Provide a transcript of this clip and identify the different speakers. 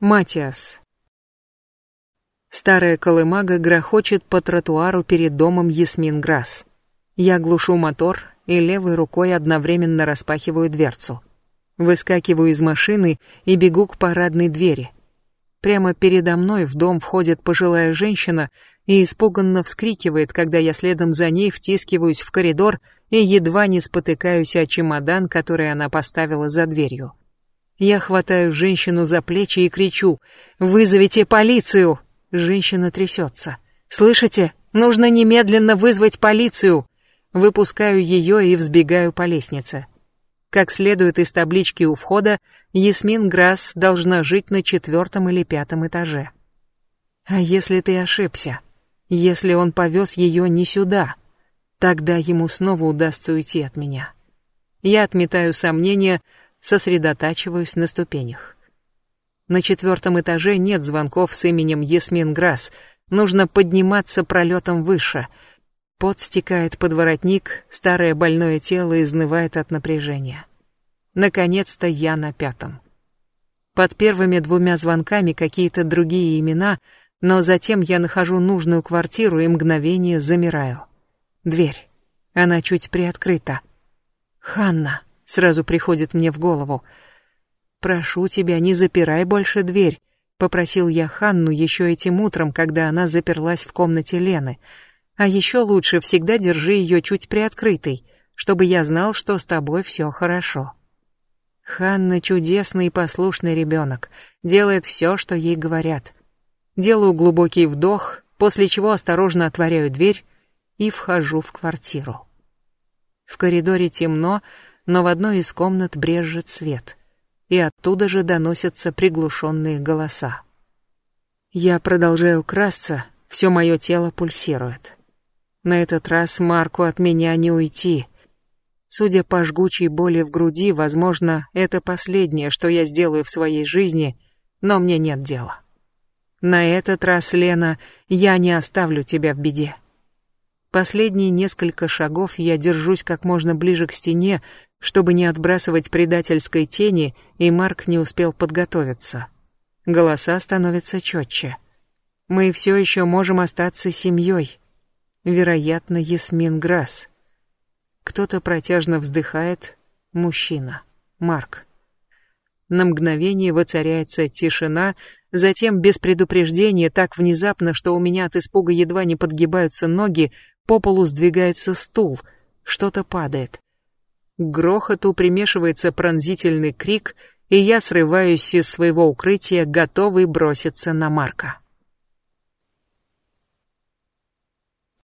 Speaker 1: Матиас. Старая колымага грохочет по тротуару перед домом Ясмин Грасс. Я глушу мотор и левой рукой одновременно распахиваю дверцу. Выскакиваю из машины и бегу к парадной двери. Прямо передо мной в дом входит пожилая женщина и испуганно вскрикивает, когда я следом за ней втискиваюсь в коридор и едва не спотыкаюсь о чемодан, который она поставила за дверью. Я хватаю женщину за плечи и кричу «Вызовите полицию!» Женщина трясется. «Слышите? Нужно немедленно вызвать полицию!» Выпускаю ее и взбегаю по лестнице. Как следует из таблички у входа, Ясмин Грасс должна жить на четвертом или пятом этаже. А если ты ошибся? Если он повез ее не сюда? Тогда ему снова удастся уйти от меня. Я отметаю сомнения, сосредотачиваюсь на ступенях. На четвертом этаже нет звонков с именем Ясмин Грасс, нужно подниматься пролетом выше — Пот стекает под воротник, старое больное тело изнывает от напряжения. Наконец-то я на пятом. Под первыми двумя звонками какие-то другие имена, но затем я нахожу нужную квартиру и мгновение замираю. Дверь. Она чуть приоткрыта. «Ханна», — сразу приходит мне в голову. «Прошу тебя, не запирай больше дверь», — попросил я Ханну еще этим утром, когда она заперлась в комнате Лены — а еще лучше всегда держи ее чуть приоткрытой, чтобы я знал, что с тобой все хорошо. Ханна чудесный и послушный ребенок, делает все, что ей говорят. Делаю глубокий вдох, после чего осторожно отворяю дверь и вхожу в квартиру. В коридоре темно, но в одной из комнат брежет свет, и оттуда же доносятся приглушенные голоса. Я продолжаю красться, все мое тело пульсирует. На этот раз Марку от меня не уйти. Судя по жгучей боли в груди, возможно, это последнее, что я сделаю в своей жизни, но мне нет дела. На этот раз, Лена, я не оставлю тебя в беде. Последние несколько шагов я держусь как можно ближе к стене, чтобы не отбрасывать предательской тени, и Марк не успел подготовиться. Голоса становятся четче. Мы все еще можем остаться семьей вероятно, Ясмин Грасс. Кто-то протяжно вздыхает, мужчина, Марк. На мгновение воцаряется тишина, затем без предупреждения так внезапно, что у меня от испуга едва не подгибаются ноги, по полу сдвигается стул, что-то падает. К грохоту примешивается пронзительный крик, и я срываюсь из своего укрытия, готовый броситься на Марка.